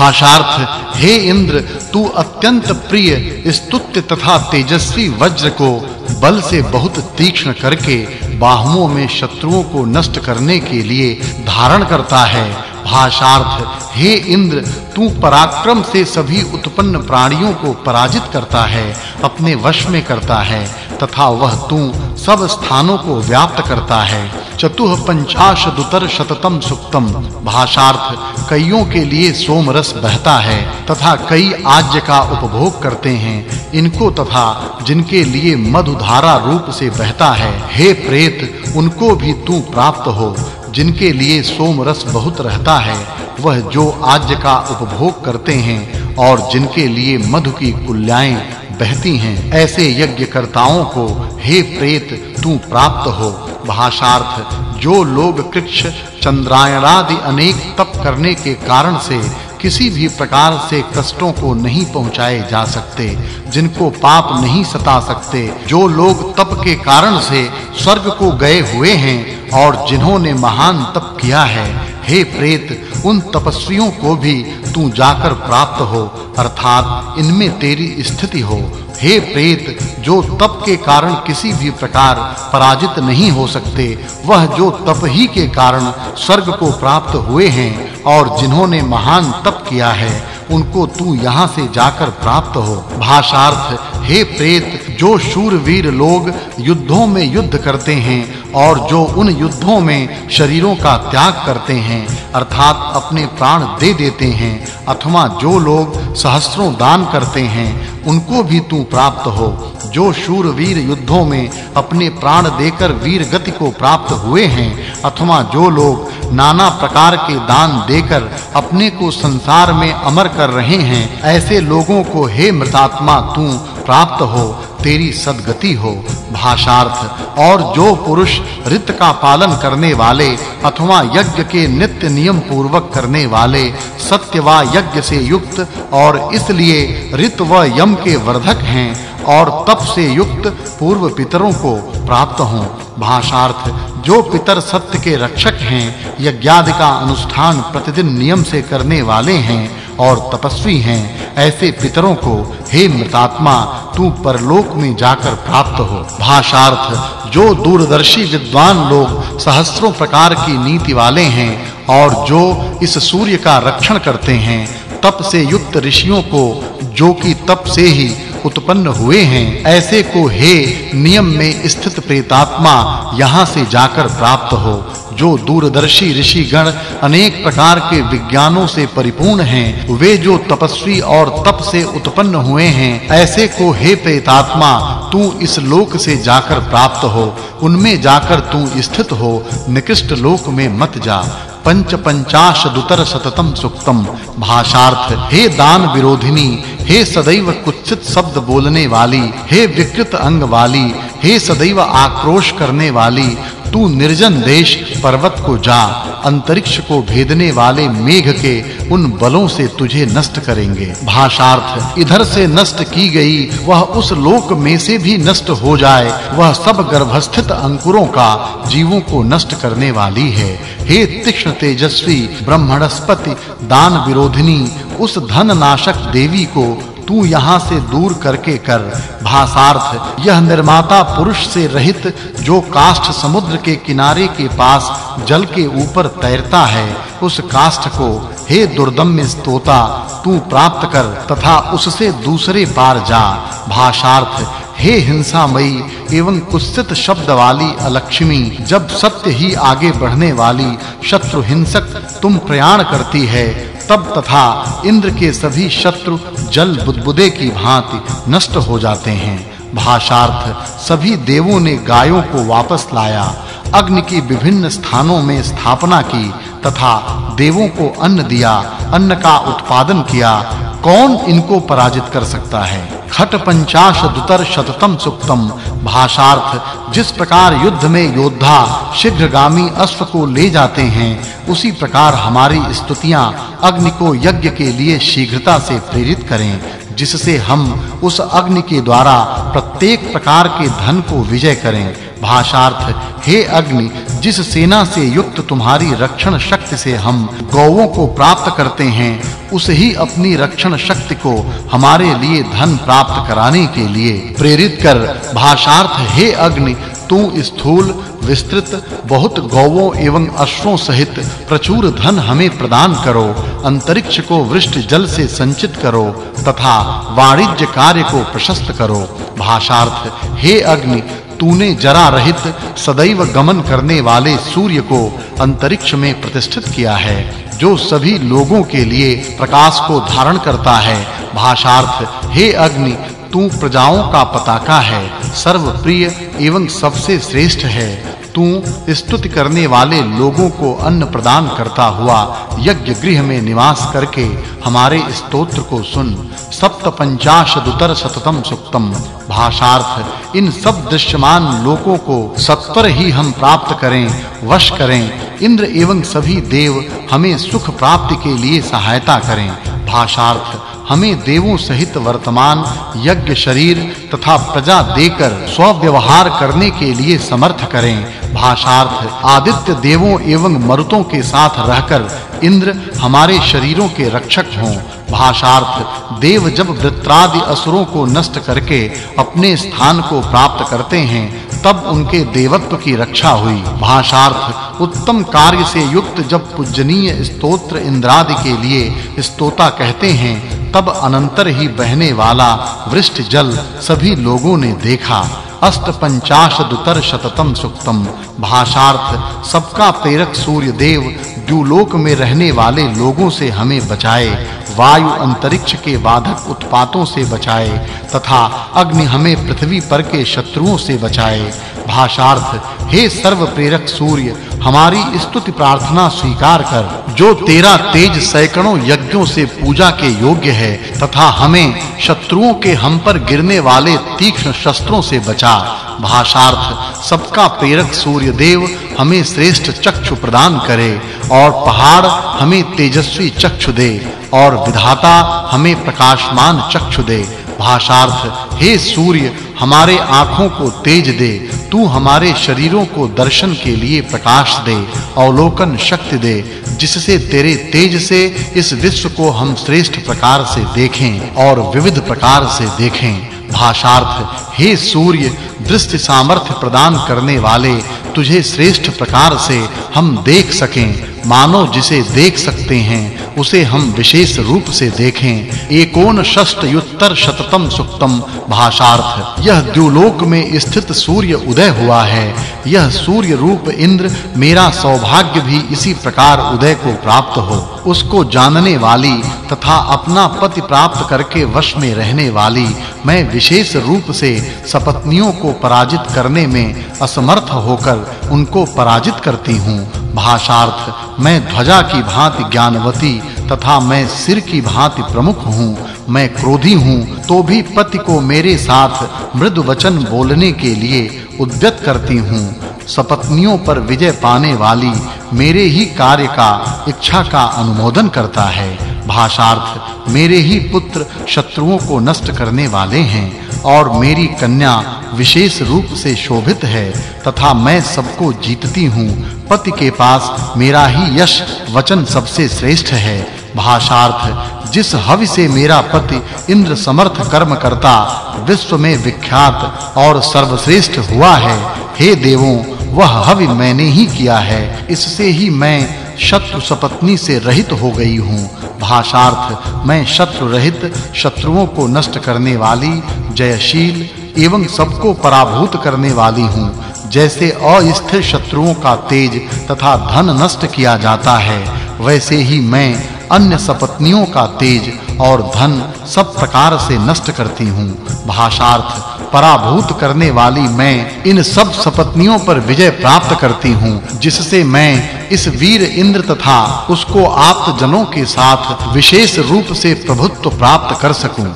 भाषार्थ, हे इंद्र, तू अत्यंत प्रिय स्तुत्य तथा तेजस्वी वज्र को बल से बहुत तीक्ष्ण करके बाहुओं में शत्रुओं को नष्ट करने के लिए धारण करता है। भाषार्थ, हे इंद्र, तू पराक्रम से सभी उत्पन्न प्राणियों को पराजित करता है, अपने वश में करता है। तथा वह तू सब स्थानों को व्याप्त करता है। चतुः पंचाश दुतर शततम सुक्तम भाषार्थ कईयों के लिए सोम रस बहता है तथा कई आज्य का उपभोग करते हैं। इनको तथा जिनके लिए मधुधारा रूप से बहता है, हे प्रेत, उनको भी तू प्राप्त हो। जिनके लिए सोम रस बहुत रहता है, वह जो आज्य का उपभोग करते हैं और जिनके लिए मधु की कुल्याएँ बहती हैं। ऐसे यज्ञकर्ताओं को, हे प्रेत, तू प्राप्त हो। भाषार्थ, जो लोग कृक्ष, चंद्रायणादि अनेक तप करने के कारण से किसी भी प्रकार से कष्टों को नहीं पहुँचाए जा सकते, जिनको पाप नहीं सता सकते, जो लोग तप के कारण से स्वर्ग को गए हुए हैं और जिन्होंने महान तप किया है हे प्रेत, उन तपस्वियों को भी तू जाकर प्राप्त हो, अर्थात इनमें तेरी स्थिति हो। हे प्रेत, जो तप के कारण किसी भी प्रकार पराजित नहीं हो सकते, वह जो तप ही के कारण स्वर्ग को प्राप्त हुए हैं और जिन्होंने महान तप किया है, उनको तू यहाँ से जाकर प्राप्त हो। भाषार्थ हे प्रेत, जो शूरवीर लोग युद्धों में युद्ध करते हैं और जो उन युद्धों में शरीरों का त्याग करते हैं, अर्थात अपने प्राण दे देते हैं, अथवा जो लोग सहस्त्रों दान करते हैं, उनको भी तू प्राप्त हो। जो शूरवीर युद्धों में अपने प्राण देकर वीर गति को प्राप्त हुए हैं, अथवा जो लोग नाना प्रकार के दान देकर अपने को संसार में अमर कर रहे हैं, ऐसे लोगों को हे मृतात्मा, तू प्राप्त हो, तेरी सद्गति हो। भाषार्थ, और जो पुरुष रित का पालन करने वाले, अथवा यज्ञ के नित्य नियम पूर्वक करने वाले, सत्य व यज्ञ से युक्त, और इसलिए रित व यम के वर्धक हैं, और तप से युक्त पूर्व पितरों को प्राप्त हों। भाषार्थ, जो पितर सत्य के रक्षक हैं, यज्ञादि का अनुष्ठान प्रतिदिन नियम से करने वाले हैं, और तपस्वी हैं ऐसे पितरों को, हे मृतात्मा, तू परलोक में जाकर प्राप्त हो। भाषार्थ, जो दूरदर्शी विद्वान लोग सहस्त्रों प्रकार की नीति वाले हैं और जो इस सूर्य का रक्षण करते हैं, तप से युक्त ऋषियों को, जो कि तप से ही उत्पन्न हुए हैं, ऐसे को, हे, नियम में स्थित प्रेतात्मा, यहाँ से जाकर प्राप्त हो। जो दूरदर्शी ऋषि गण अनेक प्रकार के विज्ञानों से परिपूर्ण हैं, वे जो तपस्वी और तप से उत्पन्न हुए हैं, ऐसे को हे प्रेतात्मा, तू इस लोक से जाकर प्राप्त हो, उनमें जाकर तू स्थित हो, निकृष्ट लोक में मत जा। पंच पंचाश दुतर सततम सुक्तम। भाषार्थ, हे दान विरोधिनी, हे सदैव कुत्सित शब्द बोलने वाली, हे विकृत अंग वाली, हे सदैव आक्रोश करने वाली तू निर्जन देश, पर्वत को जा, अंतरिक्ष को भेदने वाले मेघ के उन बलों से तुझे नष्ट करेंगे। भाषार्थ, इधर से नष्ट की गई, वह उस लोक में से भी नष्ट हो जाए। वह सब गर्भस्थित अंकुरों का जीवों को नष्ट करने वाली है। हे तीक्ष्ण तेजस्वी, ब्रह्मणस्पति, दान विरोधिनी, उस धन नाशक देवी को तू यहाँ से दूर करके कर भासार्थ यह निर्माता पुरुष से रहित, जो काष्ठ समुद्र के किनारे के पास जल के ऊपर तैरता है, उस काष्ठ को, हे दुर्दम्य स्तोता, तू प्राप्त कर, तथा उससे दूसरे पार जा। भाषार्थ, हे हिंसामयी, एवं कुत्सित शब्द वाली अलक्ष्मी, जब सत्य ही आगे बढ़ने वाली शत्रु हिंसक तुम प्रयाण करती है तब तथा इंद्र के सभी शत्रु जल बुदबुदे की भांति नष्ट हो जाते हैं। भाषार्थ, सभी देवों ने गायों को वापस लाया। अग्नि की विभिन्न स्थानों में स्थापना की तथा देवों को अन्न दिया, अन्न का उत्पादन किया। कौन इनको पराजित कर सकता है? खट पंचाश दुतर शततम सुक्तम। भाषार्थ, जिस प्रकार युद्ध में योद्धा शीघ्रगामी अश्व को ले जाते हैं, उसी प्रकार हमारी स्तुतियाँ अग्नि को यज्ञ के लिए शीघ्रता से प्रेरित करें, जिससे हम उस अग्नि के द्वारा प्रत्येक प्रकार के धन को विजय करें। भाषार्थ, हे अग्नि जिस सेना से युक्त तुम्हारी रक्षण शक्ति से हम गौओं को प्राप्त करते हैं, उस ही अपनी रक्षण शक्ति को हमारे लिए धन प्राप्त कराने के लिए प्रेरित कर, भाषार्थ, हे अग्नि, तू स्थूल, विस्तृत, बहुत गौवों एवं अश्वों सहित प्रचुर धन हमें प्रदान करो, अंतरिक्ष को वृष्ट जल से संचित करो, तथा वाणिज्य कार्य को प्रशस्त करो। भाषार्थ, हे अग्नि तूने जरा रहित सदैव गमन करने वाले सूर्य को अंतरिक्ष में प्रतिष्ठित किया है, जो सभी लोगों के लिए प्रकाश को धारण करता है। भाषार्थ, हे अग्नि, तू प्रजाओं का पताका है, सर्वप्रिय एवं सबसे श्रेष्ठ है। तू स्तुति करने वाले लोगों को अन्न प्रदान करता हुआ यज्ञ गृह में निवास करके हमारे स्तोत्र को सुन। सप्त पंचाश दुतर सततम सुक्तम। भाषार्थ, इन सब दृश्यमान लोकों को सत्वर ही हम प्राप्त करें, वश करें। इंद्र एवं सभी देव हमें सुख प्राप्ति के लिए सहायता करें। भाषार्थ, हमें देवों सहित वर्तमान यज्ञ शरीर तथा प्रजा देकर स्वव्यवहार करने के लिए समर्थ करें। भाषार्थ आदित्य देवों एवं मरुतों के साथ रहकर इंद्र हमारे शरीरों के रक्षक हों। भाषार्थ, देव जब वृत्रादि असुरों को नष्ट करके अपने स्थान को प्राप्त करते हैं, तब उनके देवत्व की रक्षा हुई। भाषार्थ, उत्तम कार्य से युक्त जब पूजनीय स्तोत्र इंद्रादि के लिए स्तोता कहते हैं, तब अनंतर ही बहने वाला वृष्ट जल सभी लोगों ने देखा। अष्ट पंचाश दुतर शततम सुक्तम। भाषार्थ, सबका प्रेरक सूर्य देव द्युलोक में रहने वाले लोगों से हमें बचाए, वायु अंतरिक्ष के बाधक उत्पातों से बचाए, तथा अग्नि हमें पृथ्वी पर के शत्रुओं से बचाए। भाषार्थ, हे सर्व प्रेरक सूर्य हमारी स्तुति प्रार्थना स्वीकार कर, जो तेरा तेज सैकड़ों यज्ञों से पूजा के योग्य है, तथा हमें शत्रुओं के हम पर गिरने वाले तीक्ष्ण शस्त्रों से बचा। भाषार्थ, सबका प्रेरक सूर्य देव हमें श्रेष्ठ चक्षु प्रदान करे, और पहाड़ हमें तेजस्वी चक्षु दे, और विधाता हमें प्रकाशमान चक्षु दे। भाषार्थ, हे सूर्य, हमारे आँखों को तेज दे तू हमारे शरीरों को दर्शन के लिए प्रकाश दे, अवलोकन शक्ति दे, जिससे तेरे तेज से इस विश्व को हम श्रेष्ठ प्रकार से देखें और विविध प्रकार से देखें। भाषार्थ, हे सूर्य, दृष्टि सामर्थ्य प्रदान करने वाले, तुझे श्रेष्ठ प्रकार से हम देख सकें। मानो जिसे देख सकते हैं उसे हम विशेष रूप से देखें। एकोन षष्ठ युत्तर शततम सुक्तम भाषार्थ। यह द्युलोक में स्थित सूर्य उदय हुआ है। यह सूर्य रूप इंद्र मेरा सौभाग्य भी इसी प्रकार उदय को प्राप्त हो। उसको जानने वाली तथा अपना पति प्राप्त करके वश में रहने वाली मैं विशेष रूप से सपत्नियों को पराजित करने में असमर्थ होकर उनको पराजित करती हूँ। भाषार्थ, मैं ध्वजा की भांति ज्ञानवती तथा मैं सिर की भांति प्रमुख हूँ, मैं क्रोधी हूँ तो भी पति को मेरे साथ मृदु वचन बोलने के लिए उद्यत करती हूँ। सपत्नियों पर विजय पाने वाली मेरे ही कार्य का, इच्छा का अनुमोदन करता है। भाषार्थ, मेरे ही पुत्र शत्रुओं को नष्ट करने वाले हैं। और मेरी कन्या विशेष रूप से शोभित है, तथा मैं सबको जीतती हूँ। पति के पास मेरा ही यश वचन सबसे श्रेष्ठ है। भाषार्थ, जिस हवि से मेरा पति इंद्र समर्थ कर्म करता, विश्व में विख्यात और सर्वश्रेष्ठ हुआ है। हे देवों, वह हवि मैंने ही किया है। इससे ही मैं शत्रु सपत्नी से रहित हो गई हूँ। भाषार्थ, मैं शत्रु रहित, शत्रुओं को नष्ट करने वाली, जयशील एवं सबको पराभूत करने वाली हूँ। जैसे अस्थिर शत्रुओं का तेज तथा धन नष्ट किया जाता है, वैसे ही मैं अन्य सपत्नियों का तेज और धन सब प्रकार से नष्ट करती हूँ। भाषार्थ पराभूत करने वाली मैं इन सब सपत्नियों पर विजय प्राप्त करती हूँ, जिससे मैं इस वीर इंद्र तथा उसको आप्त जनों के साथ विशेष रूप से प्रभुत्व प्राप्त कर सकूँ।